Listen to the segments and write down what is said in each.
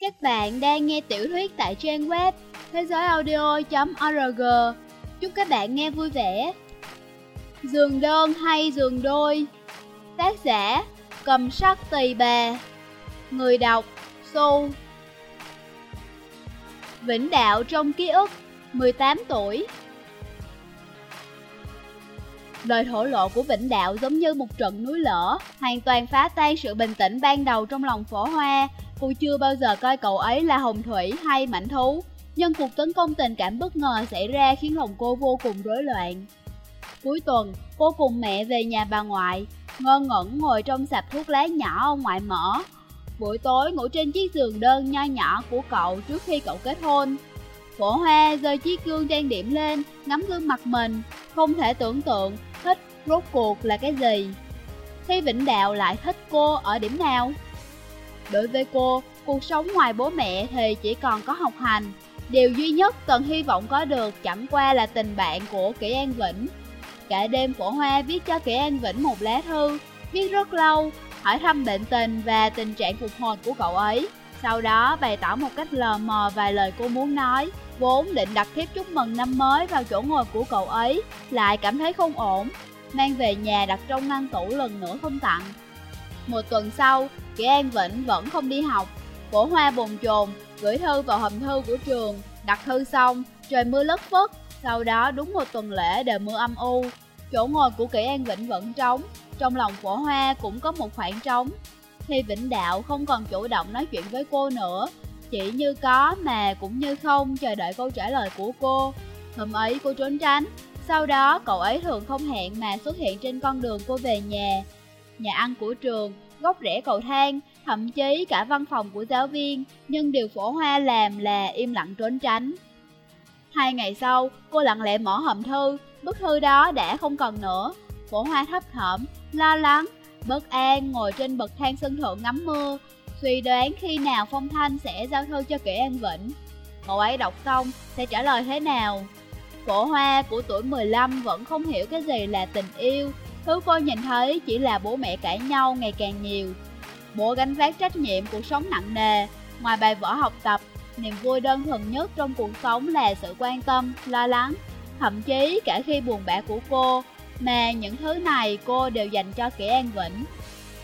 Các bạn đang nghe tiểu thuyết tại trang web thế giới audio.org. Chúc các bạn nghe vui vẻ. Giường đơn hay giường đôi Tác giả Cầm sắc tỳ bà Người đọc Su Vĩnh Đạo trong ký ức 18 tuổi Lời thổ lộ của Vĩnh Đạo giống như một trận núi lở, hoàn toàn phá tan sự bình tĩnh ban đầu trong lòng phổ hoa. Cô chưa bao giờ coi cậu ấy là hồng thủy hay mảnh thú, nhưng cuộc tấn công tình cảm bất ngờ xảy ra khiến lòng cô vô cùng rối loạn. Cuối tuần, cô cùng mẹ về nhà bà ngoại, ngơ ngẩn ngồi trong sạp thuốc lá nhỏ ông ngoại mở. Buổi tối ngủ trên chiếc giường đơn nho nhỏ của cậu trước khi cậu kết hôn. Phổ hoa rơi chiếc gương trang điểm lên, ngắm gương mặt mình, không thể tưởng tượng thích rốt cuộc là cái gì. Thi Vĩnh Đạo lại thích cô ở điểm nào? Đối với cô, cuộc sống ngoài bố mẹ thì chỉ còn có học hành. Điều duy nhất cần hy vọng có được chẳng qua là tình bạn của Kỷ An Vĩnh. Cả đêm Phổ Hoa viết cho Kỷ An Vĩnh một lá thư, viết rất lâu, hỏi thăm bệnh tình và tình trạng phục hồi của cậu ấy. Sau đó bày tỏ một cách lờ mờ vài lời cô muốn nói, vốn định đặt thiếp chúc mừng năm mới vào chỗ ngồi của cậu ấy, lại cảm thấy không ổn, mang về nhà đặt trong ngăn tủ lần nữa không tặng. Một tuần sau, Kỷ An Vĩnh vẫn không đi học, cổ Hoa bồn chồn gửi thư vào hòm thư của trường, đặt thư xong, trời mưa lất phất, sau đó đúng một tuần lễ đều mưa âm u, chỗ ngồi của Kỷ An Vĩnh vẫn trống, trong lòng cổ Hoa cũng có một khoảng trống. Thì Vĩnh Đạo không còn chủ động nói chuyện với cô nữa, chỉ như có mà cũng như không chờ đợi câu trả lời của cô. Hôm ấy cô trốn tránh, sau đó cậu ấy thường không hẹn mà xuất hiện trên con đường cô về nhà. Nhà ăn của trường, góc rẽ cầu thang, thậm chí cả văn phòng của giáo viên, nhưng điều phổ hoa làm là im lặng trốn tránh. Hai ngày sau, cô lặng lẽ mở hòm thư, bức thư đó đã không còn nữa. Phổ hoa thấp thỏm, lo lắng, bất an ngồi trên bậc thang sân thượng ngắm mưa, suy đoán khi nào Phong Thanh sẽ giao thư cho Kẻ An Vĩnh. Cậu ấy đọc xong sẽ trả lời thế nào? Phổ hoa của tuổi 15 vẫn không hiểu cái gì là tình yêu, thứ cô nhìn thấy chỉ là bố mẹ cãi nhau ngày càng nhiều. Bố gánh vác trách nhiệm cuộc sống nặng nề, ngoài bài vở học tập, niềm vui đơn thuần nhất trong cuộc sống là sự quan tâm, lo lắng, thậm chí cả khi buồn bã của cô, mà những thứ này cô đều dành cho kẻ An Vĩnh.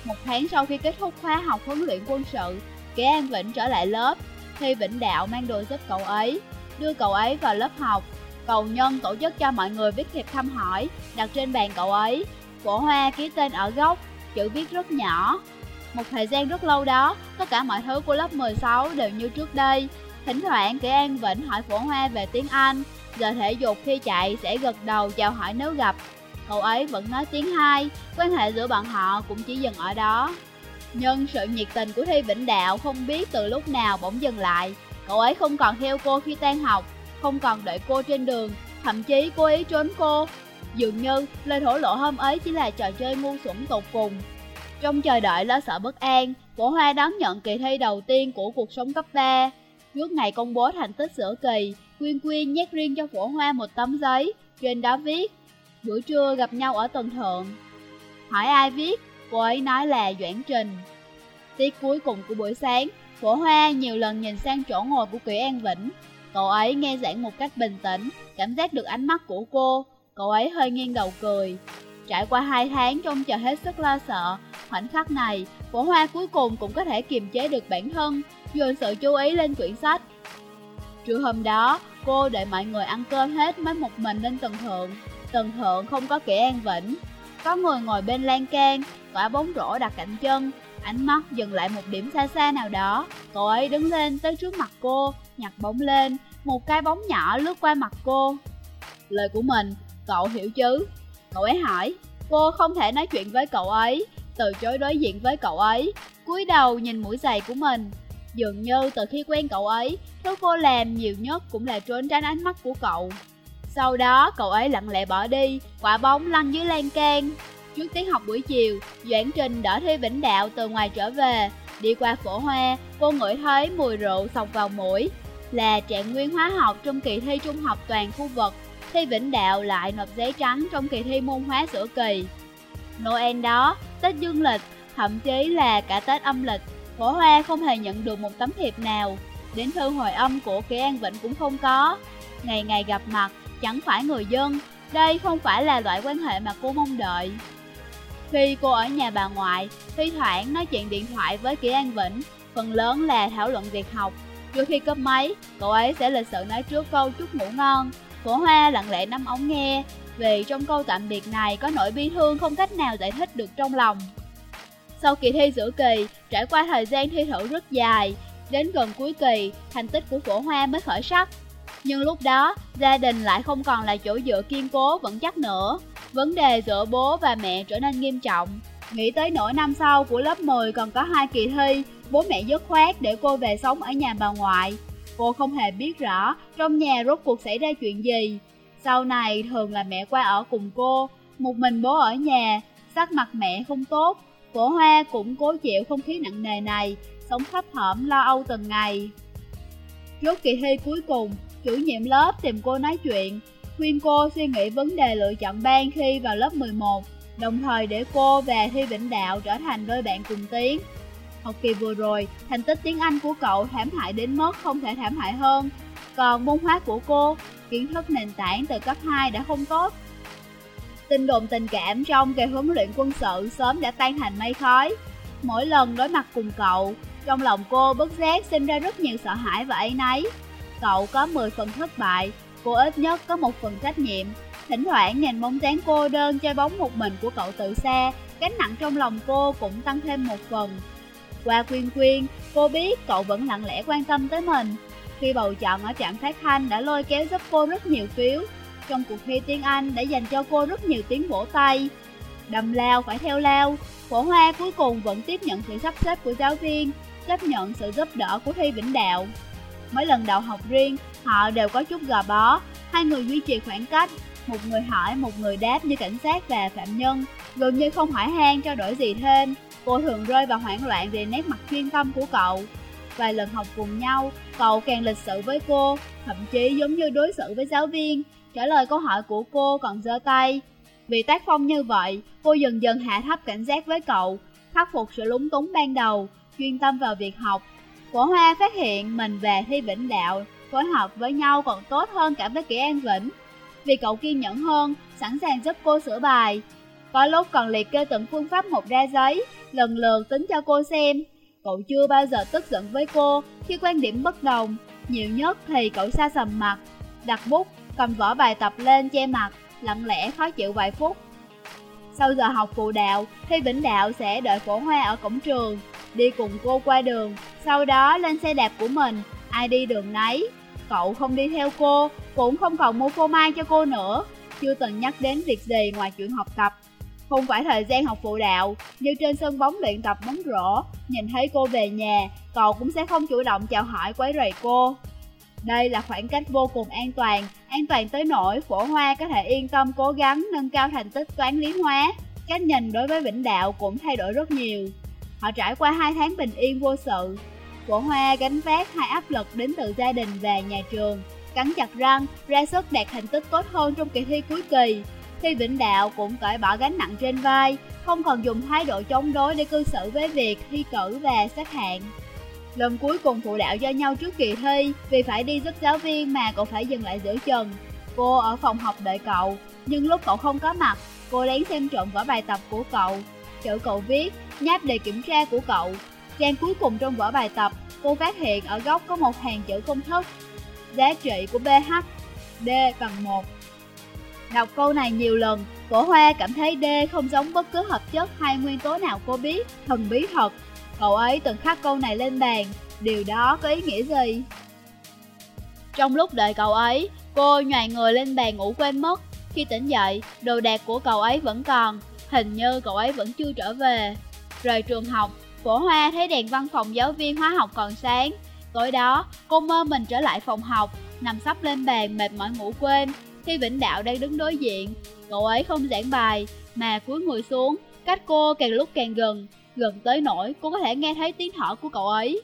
Một tháng sau khi kết thúc khóa học huấn luyện quân sự, kẻ An Vĩnh trở lại lớp, khi Vĩnh Đạo mang đồ giúp cậu ấy, đưa cậu ấy vào lớp học. Cầu nhân tổ chức cho mọi người viết thiệp thăm hỏi, đặt trên bàn cậu ấy của hoa ký tên ở góc, chữ viết rất nhỏ. Một thời gian rất lâu đó, tất cả mọi thứ của lớp 16 đều như trước đây. Thỉnh thoảng kể An Vĩnh hỏi Phổ Hoa về tiếng Anh, giờ thể dục khi chạy sẽ gật đầu chào hỏi nếu gặp. Cậu ấy vẫn nói tiếng hai, quan hệ giữa bọn họ cũng chỉ dừng ở đó. Nhưng sự nhiệt tình của Thi Vĩnh Đạo không biết từ lúc nào bỗng dừng lại. Cậu ấy không còn theo cô khi tan học, không còn đợi cô trên đường, thậm chí cố ý trốn cô. Dường như lời thổ lộ hôm ấy chỉ là trò chơi ngu xuẩn tột cùng. Trong chờ đợi lo sợ bất an, Phổ Hoa đón nhận kỳ thi đầu tiên của cuộc sống cấp 3. Trước ngày công bố thành tích giữa kỳ, Quyên Quyên nhét riêng cho Phổ Hoa một tấm giấy, trên đó viết Buổi trưa gặp nhau ở tầng thượng. Hỏi ai viết, cô ấy nói là Doãn Trình. Tiết cuối cùng của buổi sáng, Phổ Hoa nhiều lần nhìn sang chỗ ngồi của Kỷ An Vĩnh. Cậu ấy nghe giảng một cách bình tĩnh, cảm giác được ánh mắt của cô. Cậu ấy hơi nghiêng đầu cười. Trải qua hai tháng trong chờ hết sức lo sợ, khoảnh khắc này, Phổ Hoa cuối cùng cũng có thể kiềm chế được bản thân, dồn sự chú ý lên quyển sách. Trưa hôm đó, cô đợi mọi người ăn cơm hết mới một mình lên tầng thượng. Tầng thượng không có kẻ an vĩnh. Có người ngồi bên lan can, quả bóng rổ đặt cạnh chân, ánh mắt dừng lại một điểm xa xa nào đó. Cậu ấy đứng lên tới trước mặt cô, nhặt bóng lên, một cái bóng nhỏ lướt qua mặt cô. Lời của mình, cậu hiểu chứ? Cậu ấy hỏi, cô không thể nói chuyện với cậu ấy, từ chối đối diện với cậu ấy, cúi đầu nhìn mũi giày của mình. Dường như từ khi quen cậu ấy, thứ cô làm nhiều nhất cũng là trốn tránh ánh mắt của cậu. Sau đó, cậu ấy lặng lẽ bỏ đi, quả bóng lăn dưới lan can. Trước tiết học buổi chiều, Doãn Trình đỡ Thi Vĩnh Đạo từ ngoài trở về. Đi qua phổ hoa, cô ngửi thấy mùi rượu sọc vào mũi. Là trạng nguyên hóa học trong kỳ thi trung học toàn khu vực. Thi Vĩnh Đạo lại nộp giấy trắng trong kỳ thi môn hóa giữa kỳ. Noel đó, Tết dương lịch, thậm chí là cả Tết âm lịch, Phổ Hoa không hề nhận được một tấm thiệp nào, đến thư hồi âm của Kỳ An Vĩnh cũng không có. Ngày ngày gặp mặt, chẳng phải người dân, đây không phải là loại quan hệ mà cô mong đợi. Khi cô ở nhà bà ngoại, thi thoảng nói chuyện điện thoại với Kỳ An Vĩnh, phần lớn là thảo luận việc học. Trước khi cấp máy, cậu ấy sẽ lịch sự nói trước câu chúc ngủ ngon. Phổ Hoa lặng lẽ nắm ống nghe, vì trong câu tạm biệt này có nỗi bi thương không cách nào giải thích được trong lòng. Sau kỳ thi giữa kỳ, trải qua thời gian thi thử rất dài, đến gần cuối kỳ, thành tích của Phổ Hoa mới khởi sắc. Nhưng lúc đó, gia đình lại không còn là chỗ dựa kiên cố vững chắc nữa. Vấn đề giữa bố và mẹ trở nên nghiêm trọng. Nghĩ tới nỗi năm sau của lớp 10 còn có hai kỳ thi, bố mẹ dứt khoát để cô về sống ở nhà bà ngoại. Cô không hề biết rõ trong nhà rốt cuộc xảy ra chuyện gì. Sau này thường là mẹ qua ở cùng cô, một mình bố ở nhà, sắc mặt mẹ không tốt. Cổ Hoa cũng cố chịu không khí nặng nề này, sống thấp thỏm lo âu từng ngày. Trước kỳ thi cuối cùng, chủ nhiệm lớp tìm cô nói chuyện, khuyên cô suy nghĩ vấn đề lựa chọn ban khi vào lớp 11, đồng thời để cô và Thi Vĩnh Đạo trở thành đôi bạn cùng tiếng. Học kỳ vừa rồi, thành tích tiếng Anh của cậu thảm hại đến mức không thể thảm hại hơn. Còn môn hóa của cô, kiến thức nền tảng từ cấp 2 đã không tốt. Tin đồn tình cảm trong kỳ huấn luyện quân sự sớm đã tan thành mây khói. Mỗi lần đối mặt cùng cậu, trong lòng cô bất giác sinh ra rất nhiều sợ hãi và ấy nấy. Cậu có 10 phần thất bại, cô ít nhất có một phần trách nhiệm. Thỉnh thoảng nhìn bóng dáng cô đơn chơi bóng một mình của cậu tự xa, gánh nặng trong lòng cô cũng tăng thêm một phần. Qua quyên quyên, cô biết cậu vẫn lặng lẽ quan tâm tới mình. Khi bầu chọn ở trạm phát thanh đã lôi kéo giúp cô rất nhiều phiếu. Trong cuộc thi tiếng Anh đã dành cho cô rất nhiều tiếng vỗ tay. Đầm lao phải theo lao, phổ hoa cuối cùng vẫn tiếp nhận sự sắp xếp của giáo viên, chấp nhận sự giúp đỡ của Thi Vĩnh Đạo. Mấy lần đầu học riêng, họ đều có chút gò bó, hai người duy trì khoảng cách, một người hỏi một người đáp như cảnh sát và phạm nhân, gần như không hỏi han cho đổi gì thêm. Cô thường rơi vào hoảng loạn về nét mặt chuyên tâm của cậu. Vài lần học cùng nhau, cậu càng lịch sự với cô, thậm chí giống như đối xử với giáo viên, trả lời câu hỏi của cô còn giơ tay. Vì tác phong như vậy, cô dần dần hạ thấp cảnh giác với cậu, khắc phục sự lúng túng ban đầu, chuyên tâm vào việc học. Cổ Hoa phát hiện mình và Thi Vĩnh Đạo phối hợp với nhau còn tốt hơn cả với Kỷ An Vĩnh. Vì cậu kiên nhẫn hơn, sẵn sàng giúp cô sửa bài. Có lúc còn liệt kê từng phương pháp một ra giấy, lần lượt tính cho cô xem. Cậu chưa bao giờ tức giận với cô khi quan điểm bất đồng, nhiều nhất thì cậu xa sầm mặt, đặt bút, cầm vở bài tập lên che mặt, lặng lẽ khó chịu vài phút. Sau giờ học phụ đạo, thì Vĩnh Đạo sẽ đợi phổ hoa ở cổng trường, đi cùng cô qua đường, sau đó lên xe đạp của mình, ai đi đường nấy. Cậu không đi theo cô, cũng không còn mua phô mai cho cô nữa, chưa từng nhắc đến việc gì ngoài chuyện học tập. Không phải thời gian học phụ đạo, như trên sân bóng luyện tập bóng rổ, nhìn thấy cô về nhà, cậu cũng sẽ không chủ động chào hỏi quấy rầy cô. Đây là khoảng cách vô cùng an toàn, an toàn tới nỗi phổ hoa có thể yên tâm cố gắng nâng cao thành tích toán lý hóa. Cách nhìn đối với Vĩnh Đạo cũng thay đổi rất nhiều. Họ trải qua hai tháng bình yên vô sự. Phổ hoa gánh vác hai áp lực đến từ gia đình và nhà trường, cắn chặt răng, ra sức đạt thành tích tốt hơn trong kỳ thi cuối kỳ. Thi Vĩnh Đạo cũng cởi bỏ gánh nặng trên vai, không còn dùng thái độ chống đối để cư xử với việc thi cử và xếp hạng. Lần cuối cùng phụ đạo do nhau trước kỳ thi, vì phải đi giúp giáo viên mà cậu phải dừng lại giữa chừng. Cô ở phòng học đợi cậu, nhưng lúc cậu không có mặt, cô lén xem trộm vở bài tập của cậu. Chữ cậu viết, nháp đề kiểm tra của cậu. Trang cuối cùng trong vở bài tập, cô phát hiện ở góc có một hàng chữ công thức. Giá trị của BH, D bằng 1. Đọc câu này nhiều lần, cổ hoa cảm thấy D không giống bất cứ hợp chất hay nguyên tố nào cô biết, thần bí thật. Cậu ấy từng khắc câu này lên bàn, điều đó có ý nghĩa gì? Trong lúc đợi cậu ấy, cô nhòi người lên bàn ngủ quên mất. Khi tỉnh dậy, đồ đạc của cậu ấy vẫn còn, hình như cậu ấy vẫn chưa trở về. Rời trường học, phổ hoa thấy đèn văn phòng giáo viên hóa học còn sáng. Tối đó, cô mơ mình trở lại phòng học, nằm sắp lên bàn mệt mỏi ngủ quên. Khi Vĩnh Đạo đang đứng đối diện, cậu ấy không giảng bài, mà cúi người xuống, cách cô càng lúc càng gần, gần tới nỗi cô có thể nghe thấy tiếng thở của cậu ấy.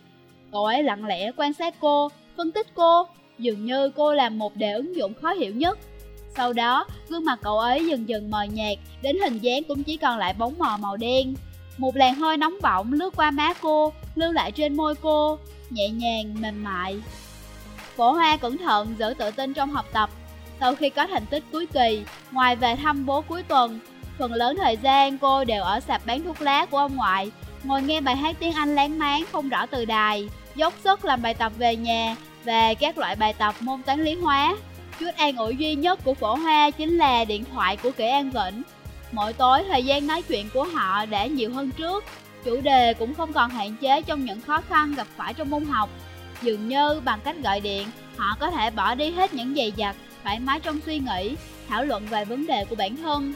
Cậu ấy lặng lẽ quan sát cô, phân tích cô, dường như cô làm một đề ứng dụng khó hiểu nhất. Sau đó, gương mặt cậu ấy dần dần mờ nhạt, đến hình dáng cũng chỉ còn lại bóng mờ màu đen. Một làn hơi nóng bỏng lướt qua má cô, lưu lại trên môi cô, nhẹ nhàng, mềm mại. Phổ Hoa cẩn thận giữ tự tin trong học tập. Sau khi có thành tích cuối kỳ, ngoài về thăm bố cuối tuần, phần lớn thời gian cô đều ở sạp bán thuốc lá của ông ngoại, ngồi nghe bài hát tiếng Anh láng máng không rõ từ đài, dốc sức làm bài tập về nhà về các loại bài tập môn toán lý hóa. Chút an ủi duy nhất của phổ hoa chính là điện thoại của Kỷ An Vĩnh. Mỗi tối thời gian nói chuyện của họ đã nhiều hơn trước, chủ đề cũng không còn hạn chế trong những khó khăn gặp phải trong môn học. Dường như bằng cách gọi điện, họ có thể bỏ đi hết những dày dặt, thoải mái trong suy nghĩ, thảo luận về vấn đề của bản thân.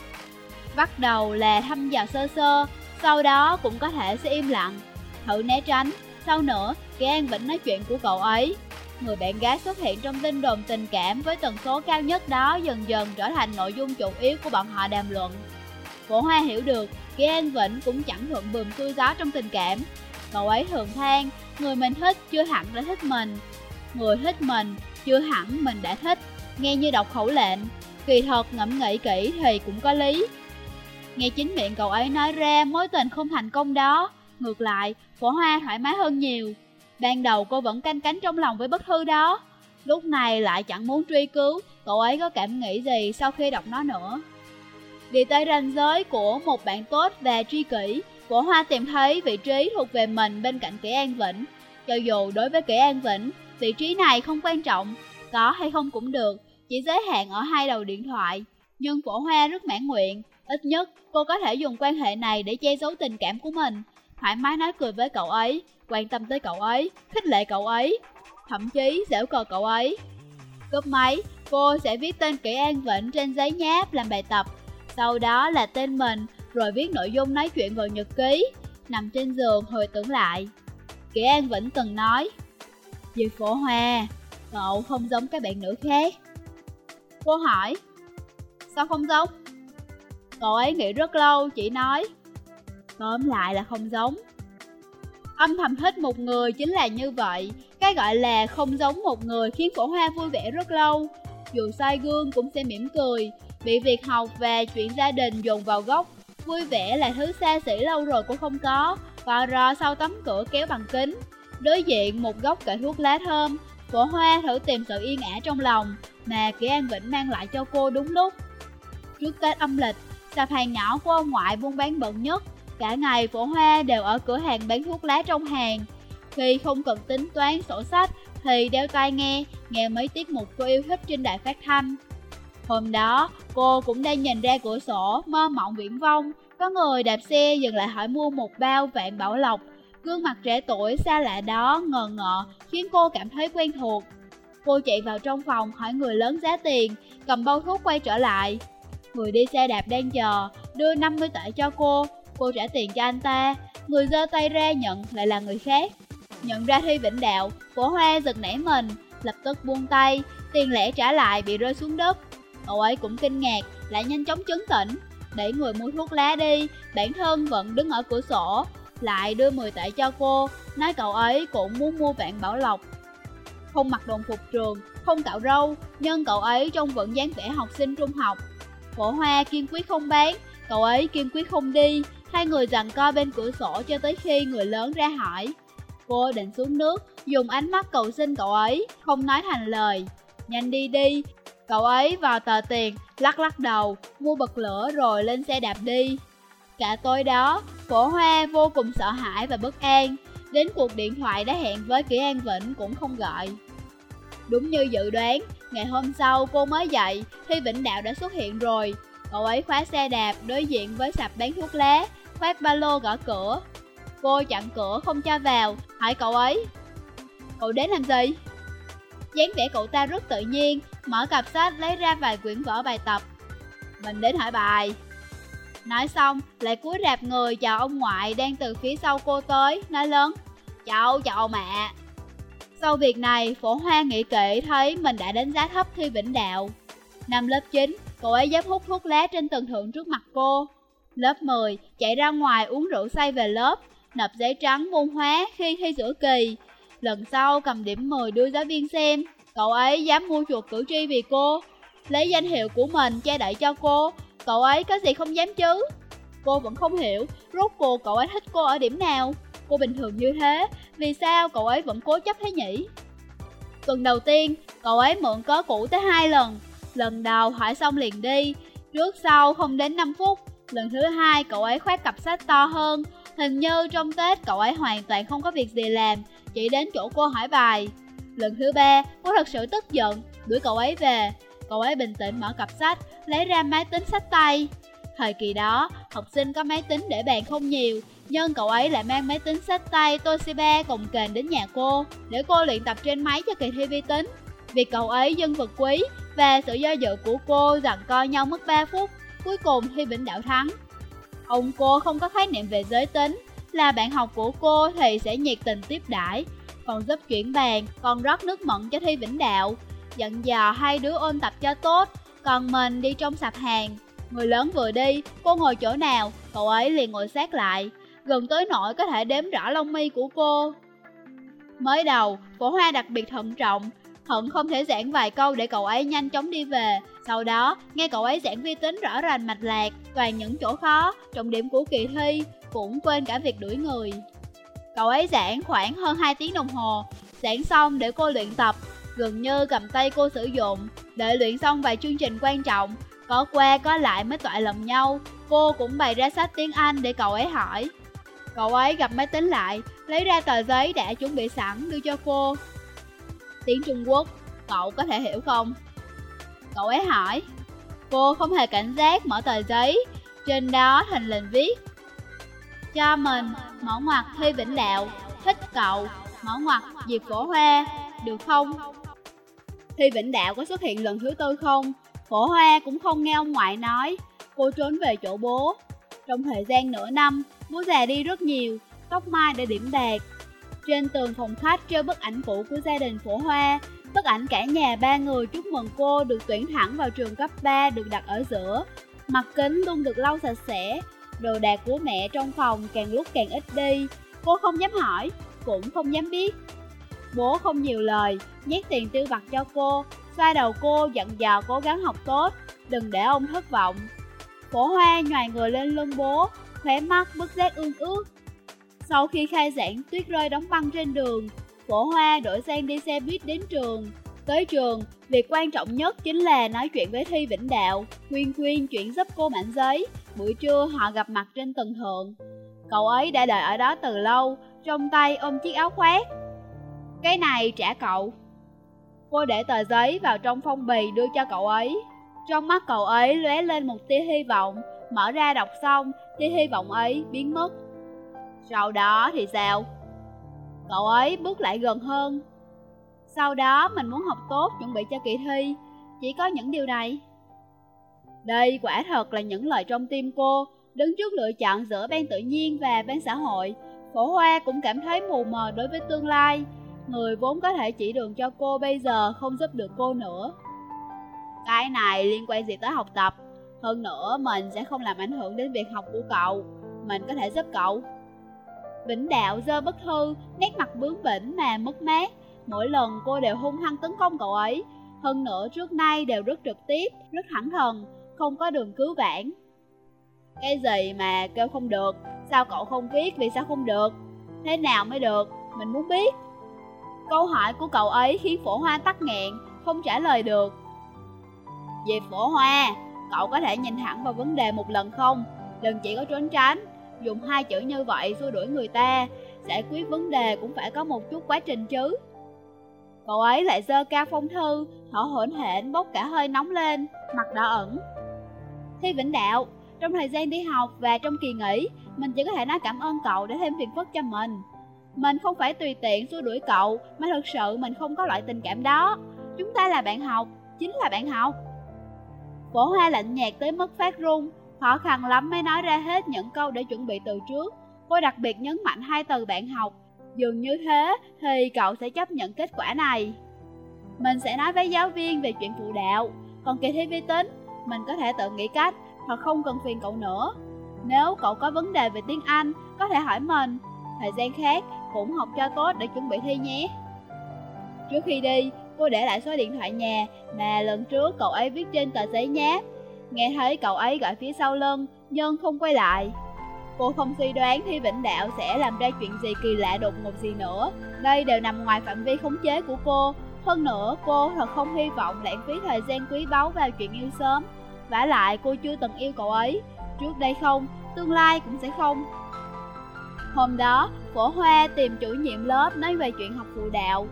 Bắt đầu là thăm dò sơ sơ, sau đó cũng có thể sẽ im lặng, thử né tránh. Sau nữa, Kỳ An Vĩnh nói chuyện của cậu ấy. Người bạn gái xuất hiện trong tin đồn tình cảm với tần số cao nhất đó dần dần trở thành nội dung chủ yếu của bọn họ đàm luận. Cổ Hoa hiểu được, Kỳ An Vĩnh cũng chẳng thuận bùm xuôi gió trong tình cảm. Cậu ấy thường than, người mình thích chưa hẳn đã thích mình. Người thích mình, chưa hẳn mình đã thích. Nghe như đọc khẩu lệnh, kỳ thật ngẫm nghĩ kỹ thì cũng có lý. Nghe chính miệng cậu ấy nói ra mối tình không thành công đó, ngược lại, phổ hoa thoải mái hơn nhiều. Ban đầu cô vẫn canh cánh trong lòng với bức thư đó, lúc này lại chẳng muốn truy cứu cậu ấy có cảm nghĩ gì sau khi đọc nó nữa. Đi tới ranh giới của một bạn tốt và truy kỷ, phổ hoa tìm thấy vị trí thuộc về mình bên cạnh kỹ An Vĩnh. Cho dù đối với kỹ An Vĩnh, vị trí này không quan trọng, có hay không cũng được, chỉ giới hạn ở hai đầu điện thoại. Nhưng phổ hoa rất mãn nguyện, Ít nhất, cô có thể dùng quan hệ này để che giấu tình cảm của mình, thoải mái nói cười với cậu ấy, quan tâm tới cậu ấy, khích lệ cậu ấy, thậm chí giễu cờ cậu ấy. Cấp máy, cô sẽ viết tên Kỷ An Vĩnh trên giấy nháp làm bài tập, sau đó là tên mình, rồi viết nội dung nói chuyện vào nhật ký, nằm trên giường hồi tưởng lại. Kỷ An Vĩnh từng nói, Dì Phổ Hoa, cậu không giống các bạn nữ khác. Cô hỏi, sao không giống? Cậu ấy nghĩ rất lâu, chỉ nói. Tóm lại là không giống. Âm thầm thích một người chính là như vậy. Cái gọi là không giống một người khiến cổ hoa vui vẻ rất lâu. Dù sai gương cũng sẽ mỉm cười. Bị việc học và chuyện gia đình dồn vào gốc Vui vẻ là thứ xa xỉ lâu rồi cũng không có. Và rò sau tấm cửa kéo bằng kính. Đối diện một góc cậy thuốc lá thơm Phổ hoa thử tìm sự yên ả trong lòng Mà Kỳ An Vĩnh mang lại cho cô đúng lúc. Trước Tết âm lịch Sạp hàng nhỏ của ông ngoại buôn bán bận nhất Cả ngày phổ hoa đều ở cửa hàng bán thuốc lá trong hàng. Khi không cần tính toán sổ sách Thì đeo tai nghe, nghe mấy tiết mục cô yêu thích trên đài phát thanh. Hôm đó, cô cũng đang nhìn ra cửa sổ, mơ mộng viễn vông Có người đạp xe dừng lại hỏi mua một bao vạn bảo lộc. Gương mặt trẻ tuổi xa lạ đó ngờ ngợ khiến cô cảm thấy quen thuộc. Cô chạy vào trong phòng hỏi người lớn giá tiền, cầm bao thuốc quay trở lại. Người đi xe đạp đang chờ, đưa 50 tệ cho cô, cô trả tiền cho anh ta, người giơ tay ra nhận lại là người khác. Nhận ra Thi Vĩnh Đạo, cổ hoa giật nảy mình, lập tức buông tay, tiền lẻ trả lại bị rơi xuống đất. Cậu ấy cũng kinh ngạc, lại nhanh chóng chấn tĩnh, để người mua thuốc lá đi, bản thân vẫn đứng ở cửa sổ, lại đưa 10 tệ cho cô, nói cậu ấy cũng muốn mua vạn bảo lộc. Không mặc đồng phục trường, không cạo râu, nhưng cậu ấy trông vẫn dáng vẻ học sinh trung học, Phổ Hoa kiên quyết không bán, cậu ấy kiên quyết không đi, hai người giằng co bên cửa sổ cho tới khi người lớn ra hỏi. Cô định xuống nước, dùng ánh mắt cầu xin cậu ấy, không nói thành lời. Nhanh đi đi, cậu ấy vào tờ tiền, lắc lắc đầu, mua bật lửa rồi lên xe đạp đi. Cả tối đó, phổ hoa vô cùng sợ hãi và bất an, đến cuộc điện thoại đã hẹn với Kỷ An Vĩnh cũng không gọi. Đúng như dự đoán, ngày hôm sau cô mới dậy thì Vĩnh Đạo đã xuất hiện rồi. Cậu ấy khóa xe đạp đối diện với sạp bán thuốc lá, khoác ba lô gõ cửa. Cô chặn cửa không cho vào, hỏi cậu ấy. Cậu đến làm gì? dáng vẻ cậu ta rất tự nhiên, mở cặp sách lấy ra vài quyển vở bài tập. Mình đến hỏi bài. Nói xong, lại cúi rạp người chào ông ngoại đang từ phía sau cô tới, nói lớn. Chào, chào mẹ. Sau việc này, phổ hoa nghĩ kỹ thấy mình đã đánh giá thấp Thi Vĩnh Đạo. Năm lớp 9, cậu ấy dám hút thuốc lá trên tầng thượng trước mặt cô. Lớp 10, chạy ra ngoài uống rượu say về lớp, nộp giấy trắng môn hóa khi thi giữa kỳ. Lần sau cầm điểm 10 đưa giáo viên xem, cậu ấy dám mua chuột cử tri vì cô. Lấy danh hiệu của mình che đậy cho cô, cậu ấy có gì không dám chứ. Cô vẫn không hiểu, rốt cuộc cậu ấy thích cô ở điểm nào. Cô bình thường như thế, vì sao cậu ấy vẫn cố chấp thế nhỉ? Tuần đầu tiên, cậu ấy mượn cớ cũ tới hai lần. Lần đầu hỏi xong liền đi, trước sau không đến 5 phút. Lần thứ hai cậu ấy khoác cặp sách to hơn. Hình như trong Tết cậu ấy hoàn toàn không có việc gì làm Chỉ đến chỗ cô hỏi bài. Lần thứ ba, cô thật sự tức giận Đuổi cậu ấy về. Cậu ấy bình tĩnh mở cặp sách Lấy ra máy tính sách tay. Thời kỳ đó, học sinh có máy tính để bàn không nhiều Nhưng cậu ấy lại mang máy tính sách tay Toshiba cùng kềnh đến nhà cô Để cô luyện tập trên máy cho kỳ thi vi tính. Vì cậu ấy dân vật quý Và sự do dự của cô rằng coi nhau mất 3 phút Cuối cùng Thi Vĩnh Đạo thắng. Ông cô không có khái niệm về giới tính Là bạn học của cô thì sẽ nhiệt tình tiếp đãi Còn giúp chuyển bàn, còn rót nước mận cho Thi Vĩnh Đạo Dặn dò hai đứa ôn tập cho tốt Còn mình đi trong sạp hàng. Người lớn vừa đi, cô ngồi chỗ nào, cậu ấy liền ngồi sát lại Gần tới nỗi có thể đếm rõ lông mi của cô. Mới đầu, phổ hoa đặc biệt thận trọng Hận không thể giảng vài câu để cậu ấy nhanh chóng đi về. Sau đó, nghe cậu ấy giảng vi tính rõ ràng mạch lạc Toàn những chỗ khó, trọng điểm của kỳ thi Cũng quên cả việc đuổi người. Cậu ấy giảng khoảng hơn 2 tiếng đồng hồ Giảng xong để cô luyện tập Gần như cầm tay cô sử dụng để luyện xong vài chương trình quan trọng Có qua có lại mới tọa lầm nhau Cô cũng bày ra sách tiếng Anh để cậu ấy hỏi Cậu ấy gặp máy tính lại Lấy ra tờ giấy đã chuẩn bị sẵn đưa cho cô tiếng Trung Quốc, cậu có thể hiểu không? Cậu ấy hỏi. Cô không hề cảnh giác mở tờ giấy, trên đó hình lệnh viết. Cho mình, mở ngoặt Thi Vĩnh Đạo, thích cậu, mở ngoặt Diệp cổ Hoa, được không? Thi Vĩnh Đạo có xuất hiện lần thứ tư không? Phổ Hoa cũng không nghe ông ngoại nói, cô trốn về chỗ bố. Trong thời gian nửa năm, bố già đi rất nhiều, tóc mai để điểm bạc. trên tường phòng khách treo bức ảnh cũ của gia đình phổ hoa Bức ảnh cả nhà ba người chúc mừng cô được tuyển thẳng vào trường cấp 3 được đặt ở giữa Mặt kính luôn được lau sạch sẽ Đồ đạc của mẹ trong phòng càng lúc càng ít đi Cô không dám hỏi, cũng không dám biết Bố không nhiều lời, nhét tiền tiêu vặt cho cô Xoa đầu cô dặn dò cố gắng học tốt Đừng để ông thất vọng Phổ hoa nhòi người lên lưng bố Khóe mắt bức rét ương ướt sau khi khai giảng tuyết rơi đóng băng trên đường, phổ hoa đổi sang đi xe buýt đến trường. Tới trường, việc quan trọng nhất chính là nói chuyện với Thi Vĩnh Đạo, Quyên Quyên chuyển giúp cô mảnh giấy. Buổi trưa họ gặp mặt trên tầng thượng. Cậu ấy đã đợi ở đó từ lâu, trong tay ôm chiếc áo khoác. Cái này trả cậu. Cô để tờ giấy vào trong phong bì đưa cho cậu ấy. Trong mắt cậu ấy lóe lên một tia hy vọng, mở ra đọc xong, tia hy vọng ấy biến mất. Sau đó thì sao? Cậu ấy bước lại gần hơn. Sau đó mình muốn học tốt chuẩn bị cho kỳ thi, chỉ có những điều này. Đây quả thật là những lời trong tim cô, đứng trước lựa chọn giữa ban tự nhiên và ban xã hội. Phổ Hoa cũng cảm thấy mù mờ đối với tương lai, người vốn có thể chỉ đường cho cô bây giờ không giúp được cô nữa. Cái này liên quan gì tới học tập, hơn nữa mình sẽ không làm ảnh hưởng đến việc học của cậu, mình có thể giúp cậu. Vĩnh Đạo dơ bức thư, nét mặt bướng bỉnh mà mất mát. Mỗi lần cô đều hung hăng tấn công cậu ấy. Hơn nữa trước nay đều rất trực tiếp, rất thẳng thừng, không có đường cứu vãn. Cái gì mà kêu không được, sao cậu không viết vì sao không được? Thế nào mới được, mình muốn biết. Câu hỏi của cậu ấy khiến phổ hoa tắt nghẹn, không trả lời được. Về phổ hoa, cậu có thể nhìn thẳng vào vấn đề một lần không? Đừng chỉ có trốn tránh, dùng hai chữ như vậy xua đuổi người ta, giải quyết vấn đề cũng phải có một chút quá trình chứ. Cậu ấy lại dơ cao phong thư, thở hổn hển bốc cả hơi nóng lên, mặt đỏ ẩn. Thi Vĩnh Đạo, trong thời gian đi học và trong kỳ nghỉ, mình chỉ có thể nói cảm ơn cậu để thêm phiền phức cho mình. Mình không phải tùy tiện xua đuổi cậu, mà thật sự mình không có loại tình cảm đó. Chúng ta là bạn học, chính là bạn học. Phổ hoa lạnh nhạt tới mức phát run, Khó khăn lắm mới nói ra hết những câu để chuẩn bị từ trước. Cô đặc biệt nhấn mạnh hai từ bạn học. Dường như thế thì cậu sẽ chấp nhận kết quả này. Mình sẽ nói với giáo viên về chuyện phụ đạo. Còn kỳ thi vi tính, mình có thể tự nghĩ cách hoặc không cần phiền cậu nữa. Nếu cậu có vấn đề về tiếng Anh, có thể hỏi mình. Thời gian khác cũng học cho tốt để chuẩn bị thi nhé. Trước khi đi, cô để lại số điện thoại nhà mà lần trước cậu ấy viết trên tờ giấy nháp Nghe thấy cậu ấy gọi phía sau lưng, nhưng không quay lại. Cô không suy đoán Thi Vĩnh Đạo sẽ làm ra chuyện gì kỳ lạ đột ngột gì nữa. Đây đều nằm ngoài phạm vi khống chế của cô. Hơn nữa, cô thật không hy vọng lãng phí thời gian quý báu vào chuyện yêu sớm. vả lại cô chưa từng yêu cậu ấy. Trước đây không, tương lai cũng sẽ không. Hôm đó, Phổ Hoa tìm chủ nhiệm lớp nói về chuyện học phụ đạo.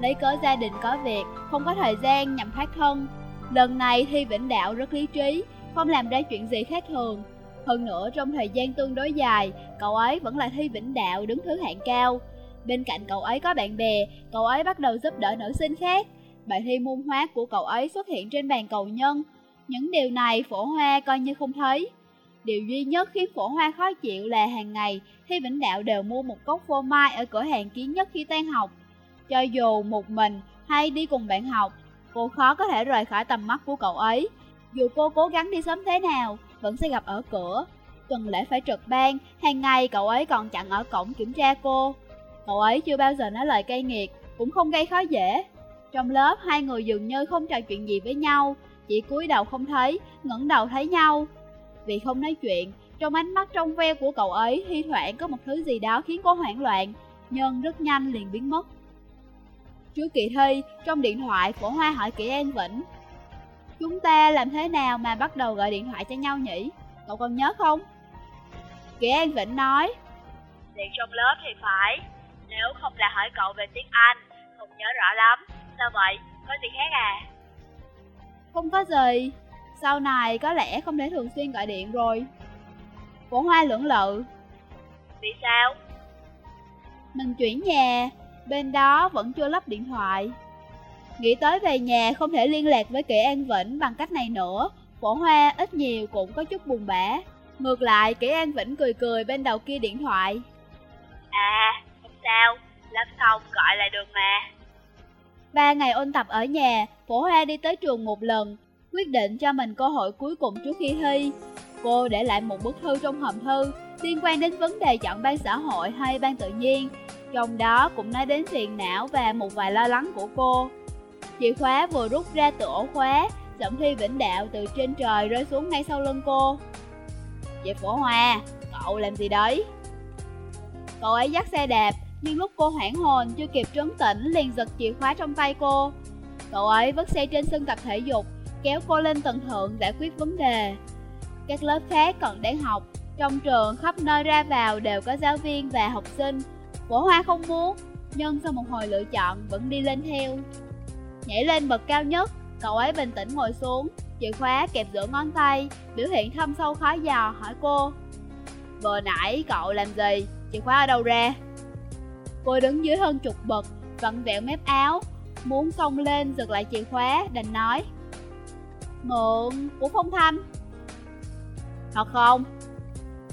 Lấy cớ gia đình có việc, không có thời gian nhằm thoát thân. Lần này Thi Vĩnh Đạo rất lý trí, không làm ra chuyện gì khác thường. Hơn nữa trong thời gian tương đối dài, cậu ấy vẫn là Thi Vĩnh Đạo đứng thứ hạng cao. Bên cạnh cậu ấy có bạn bè, cậu ấy bắt đầu giúp đỡ nữ sinh khác. Bài thi môn hóa của cậu ấy xuất hiện trên bàn cầu nhân. Những điều này phổ hoa coi như không thấy. Điều duy nhất khiến phổ hoa khó chịu là hàng ngày Thi Vĩnh Đạo đều mua một cốc phô mai ở cửa hàng kiến nhất khi tan học. Cho dù một mình hay đi cùng bạn học, cô khó có thể rời khỏi tầm mắt của cậu ấy. Dù cô cố gắng đi sớm thế nào, vẫn sẽ gặp ở cửa. Tuần lễ phải trực ban, hàng ngày cậu ấy còn chặn ở cổng kiểm tra cô. Cậu ấy chưa bao giờ nói lời cay nghiệt, cũng không gây khó dễ. Trong lớp, hai người dường như không trò chuyện gì với nhau, chỉ cúi đầu không thấy, ngẩng đầu thấy nhau. Vì không nói chuyện, trong ánh mắt trong veo của cậu ấy thi thoảng có một thứ gì đó khiến cô hoảng loạn, nhưng rất nhanh liền biến mất. Trước kỳ thi, trong điện thoại, phổ hoa hỏi Kỷ An Vĩnh Chúng ta làm thế nào mà bắt đầu gọi điện thoại cho nhau nhỉ? Cậu còn nhớ không? Kỷ An Vĩnh nói Điện trong lớp thì phải Nếu không là hỏi cậu về tiếng Anh Không nhớ rõ lắm Sao vậy? Có gì khác à? Không có gì Sau này có lẽ không thể thường xuyên gọi điện rồi. Cổ hoa lưỡng lự. Vì sao? Mình chuyển nhà Bên đó vẫn chưa lắp điện thoại. Nghĩ tới về nhà không thể liên lạc với Kỷ An Vĩnh bằng cách này nữa Phổ Hoa ít nhiều cũng có chút buồn bã. Ngược lại Kỷ An Vĩnh cười cười bên đầu kia điện thoại. À, không sao, lắp xong gọi lại được mà. Ba ngày ôn tập ở nhà, Phổ Hoa đi tới trường một lần Quyết định cho mình cơ hội cuối cùng trước khi thi Cô để lại một bức thư trong hòm thư liên quan đến vấn đề chọn ban xã hội hay ban tự nhiên Trong đó cũng nói đến phiền não và một vài lo lắng của cô Chìa khóa vừa rút ra từ ổ khóa, giọng thi vĩnh đạo từ trên trời rơi xuống ngay sau lưng cô. Chị Phổ Hoa, cậu làm gì đấy? Cậu ấy dắt xe đạp, nhưng lúc cô hoảng hồn chưa kịp trấn tĩnh liền giật chìa khóa trong tay cô. Cậu ấy vứt xe trên sân tập thể dục, kéo cô lên tầng thượng giải quyết vấn đề. Các lớp khác còn đang học, trong trường khắp nơi ra vào đều có giáo viên và học sinh. Vỗ Hoa không muốn, nhưng sau một hồi lựa chọn vẫn đi lên theo. Nhảy lên bậc cao nhất, cậu ấy bình tĩnh ngồi xuống, chìa khóa kẹp giữa ngón tay, biểu hiện thâm sâu khó dò hỏi cô. Vừa nãy cậu làm gì, chìa khóa ở đâu ra? Cô đứng dưới hơn chục bậc, vặn vẹo mép áo, muốn xông lên giật lại chìa khóa, đành nói. Mượn của Phong Thanh. Thật không?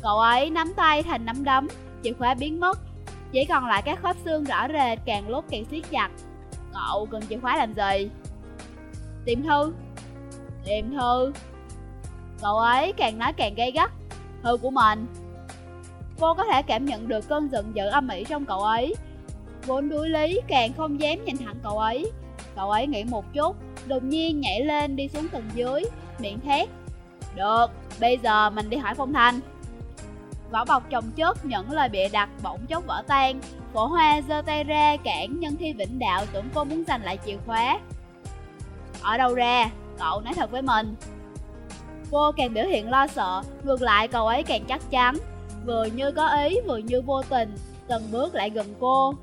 Cậu ấy nắm tay thành nắm đấm, chìa khóa biến mất, chỉ còn lại các khớp xương rõ rệt càng lúc càng siết chặt. Cậu cần chìa khóa làm gì? Tìm thư Tìm thư Cậu ấy càng nói càng gay gắt Thư của mình Cô có thể cảm nhận được cơn giận dữ âm ỉ trong cậu ấy Vốn đuối lý càng không dám nhìn thẳng cậu ấy Cậu ấy nghĩ một chút Đột nhiên nhảy lên đi xuống tầng dưới Miệng thét. Được, bây giờ mình đi hỏi Phong Thanh. Vỏ bọc chồng chất những lời bịa đặt bỗng chốc vỡ tan. Phổ Hoa giơ tay ra cản nhân thi vĩnh đạo tưởng cô muốn giành lại chìa khóa. Ở đâu ra, cậu nói thật với mình. Cô càng biểu hiện lo sợ, ngược lại cậu ấy càng chắc chắn. Vừa như có ý, vừa như vô tình, từng bước lại gần cô.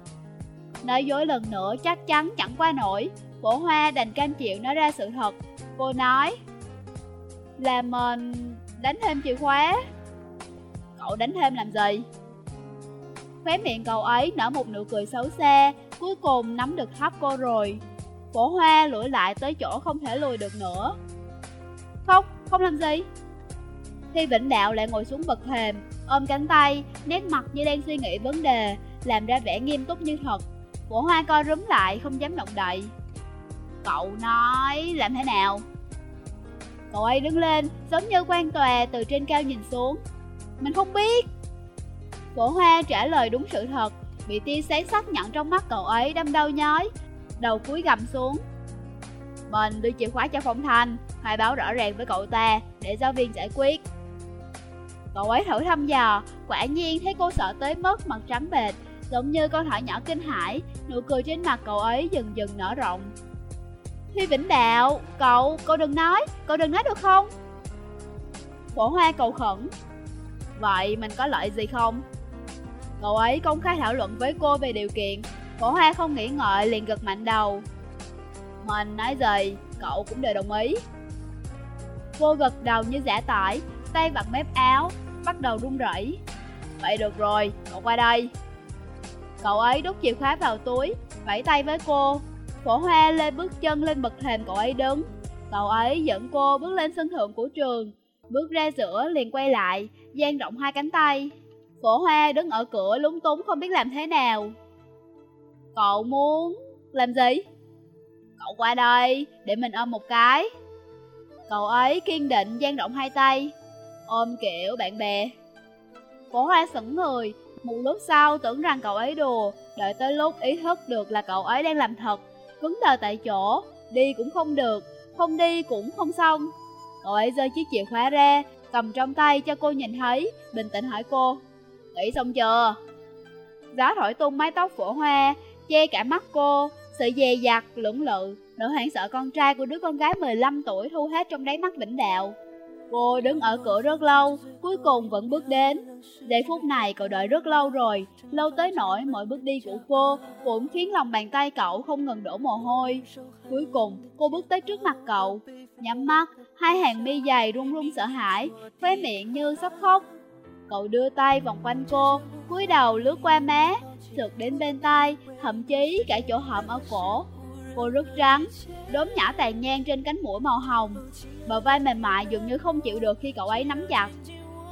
Nói dối lần nữa chắc chắn chẳng qua nổi. Bổ Hoa đành cam chịu nói ra sự thật. Cô nói Là mình đánh thêm chìa khóa. Cậu đánh thêm làm gì? Khóe miệng cậu ấy nở một nụ cười xấu xa Cuối cùng nắm được thóc cô rồi. Bổ hoa lủi lại tới chỗ không thể lùi được nữa. Không, không làm gì. Thi Vĩnh Đạo lại ngồi xuống bậc thềm Ôm cánh tay, nét mặt như đang suy nghĩ vấn đề Làm ra vẻ nghiêm túc như thật. Cổ hoa co rúm lại, không dám động đậy. Cậu nói làm thế nào? Cậu ấy đứng lên, giống như quan tòa từ trên cao nhìn xuống Mình không biết Cổ hoa trả lời đúng sự thật Bị tia sáng sắc nhận trong mắt cậu ấy đâm đau nhói Đầu cúi gầm xuống Mình đưa chìa khóa cho Phong thành Khai báo rõ ràng với cậu ta Để giáo viên giải quyết Cậu ấy thử thăm dò, quả nhiên thấy cô sợ tới mất mặt trắng bệch, giống như con thỏ nhỏ kinh hãi, nụ cười trên mặt cậu ấy dần dần nở rộng. Thi Vĩnh Đạo, cậu, cậu đừng nói, cậu đừng nói được không? Phổ Hoa cầu khẩn. Vậy mình có lợi gì không? Cậu ấy công khai thảo luận với cô về điều kiện, Phổ Hoa không nghĩ ngợi liền gật mạnh đầu. Mình nói gì, cậu cũng đều đồng ý. Cô gật đầu như giả tải, tay vặn mép áo, bắt đầu run rẩy. Vậy được rồi, cậu qua đây. Cậu ấy đút chìa khóa vào túi, vẫy tay với cô. Phổ Hoa lê bước chân lên bậc thềm cậu ấy đứng. Cậu ấy dẫn cô bước lên sân thượng của trường, bước ra giữa liền quay lại, dang rộng hai cánh tay. Phổ Hoa đứng ở cửa lúng túng không biết làm thế nào. Cậu muốn... làm gì? Cậu qua đây, để mình ôm một cái. Cậu ấy kiên định dang rộng hai tay, ôm kiểu bạn bè. Phổ Hoa sững người, một lúc sau tưởng rằng cậu ấy đùa, đợi tới lúc ý thức được là cậu ấy đang làm thật, cứng đờ tại chỗ, đi cũng không được, không đi cũng không xong. Cậu ấy giơ chiếc chìa khóa ra, cầm trong tay cho cô nhìn thấy, bình tĩnh hỏi cô, nghĩ xong chưa? Gió thổi tung mái tóc phổ hoa, che cả mắt cô, sự dè dặt, lưỡng lự, nỗi hoảng sợ con trai của đứa con gái 15 tuổi thu hết trong đáy mắt Vĩnh Đạo. Cô đứng ở cửa rất lâu, cuối cùng vẫn bước đến. Giây phút này cậu đợi rất lâu rồi, lâu tới nỗi mỗi bước đi của cô cũng khiến lòng bàn tay cậu không ngừng đổ mồ hôi. Cuối cùng, cô bước tới trước mặt cậu, nhắm mắt, hai hàng mi dài run run sợ hãi, khóe miệng như sắp khóc. Cậu đưa tay vòng quanh cô, cúi đầu lướt qua má, sượt đến bên tai, thậm chí cả chỗ hõm ở cổ. Cô rất trắng, đốm nhỏ tàn nhang trên cánh mũi màu hồng. Bờ vai mềm mại dường như không chịu được khi cậu ấy nắm chặt.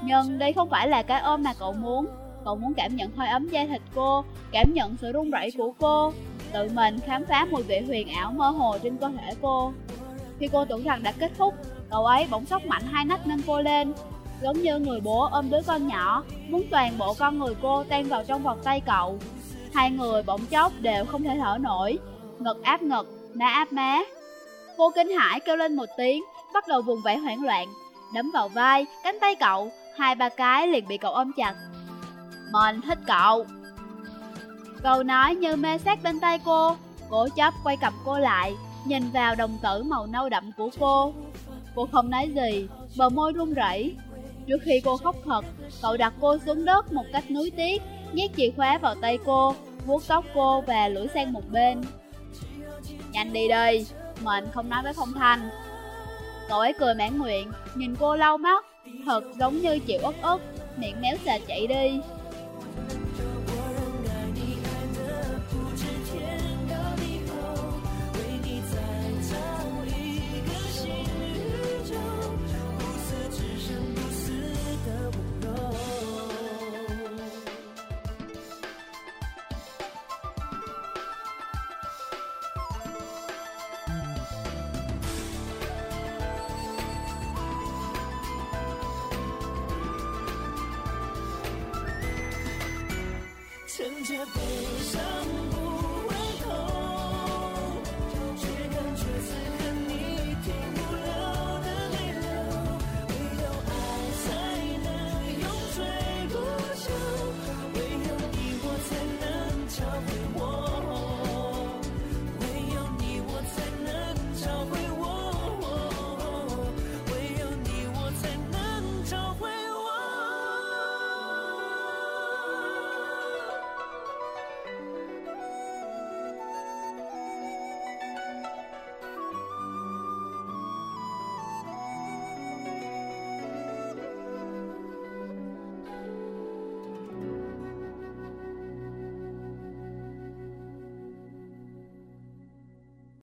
Nhưng đây không phải là cái ôm mà cậu muốn. Cậu muốn cảm nhận hơi ấm da thịt cô, cảm nhận sự run rẩy của cô, tự mình khám phá mùi vị huyền ảo mơ hồ trên cơ thể cô. Khi cô tưởng rằng đã kết thúc, cậu ấy bỗng sốc mạnh hai nách nâng cô lên, giống như người bố ôm đứa con nhỏ, muốn toàn bộ con người cô tan vào trong vòng tay cậu. Hai người bỗng chốc đều không thể thở nổi, ngực áp ngực, má áp má. Cô kinh hãi kêu lên một tiếng, bắt đầu vùng vẫy hoảng loạn, đấm vào vai, cánh tay cậu, hai ba cái liền bị cậu ôm chặt. Mình thích cậu. Câu nói như mê sát bên tay cô, cố chấp quay cặp cô lại, nhìn vào đồng tử màu nâu đậm của cô. Cô không nói gì, bờ môi run rẩy. Trước khi cô khóc thật, cậu đặt cô xuống đất một cách nuối tiếc, nhét chìa khóa vào tay cô, vuốt tóc cô và lưỡi sang một bên. Nhanh đi đi, mình không nói với Phong Thanh. Cậu ấy cười mãn nguyện, nhìn cô lau mắt, thật giống như chịu ức ức, miệng méo xà chạy đi.